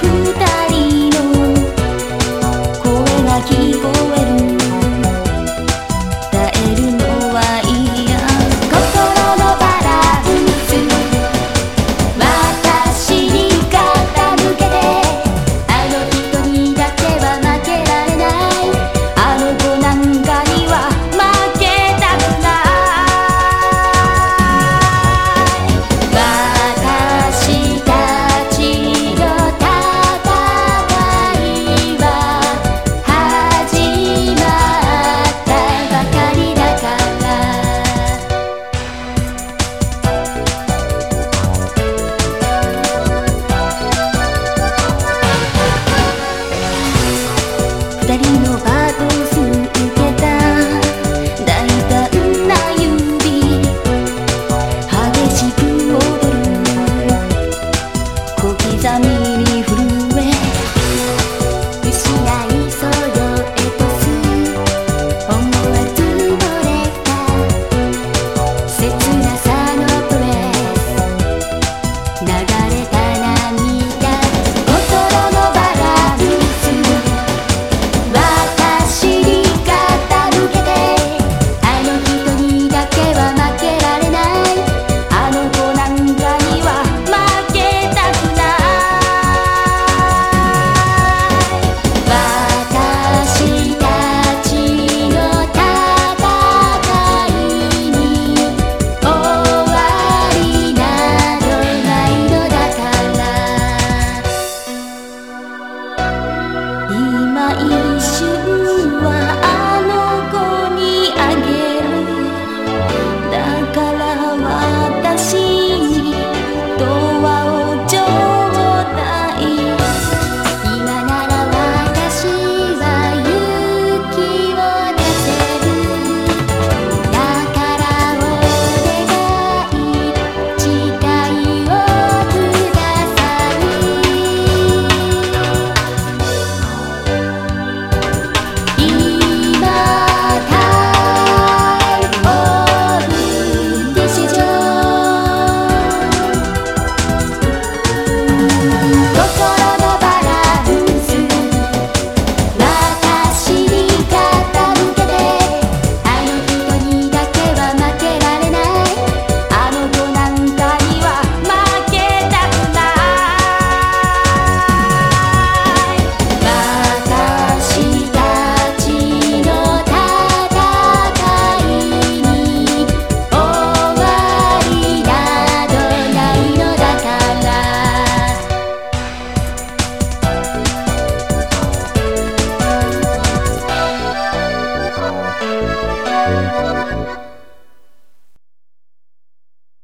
孤单。りの場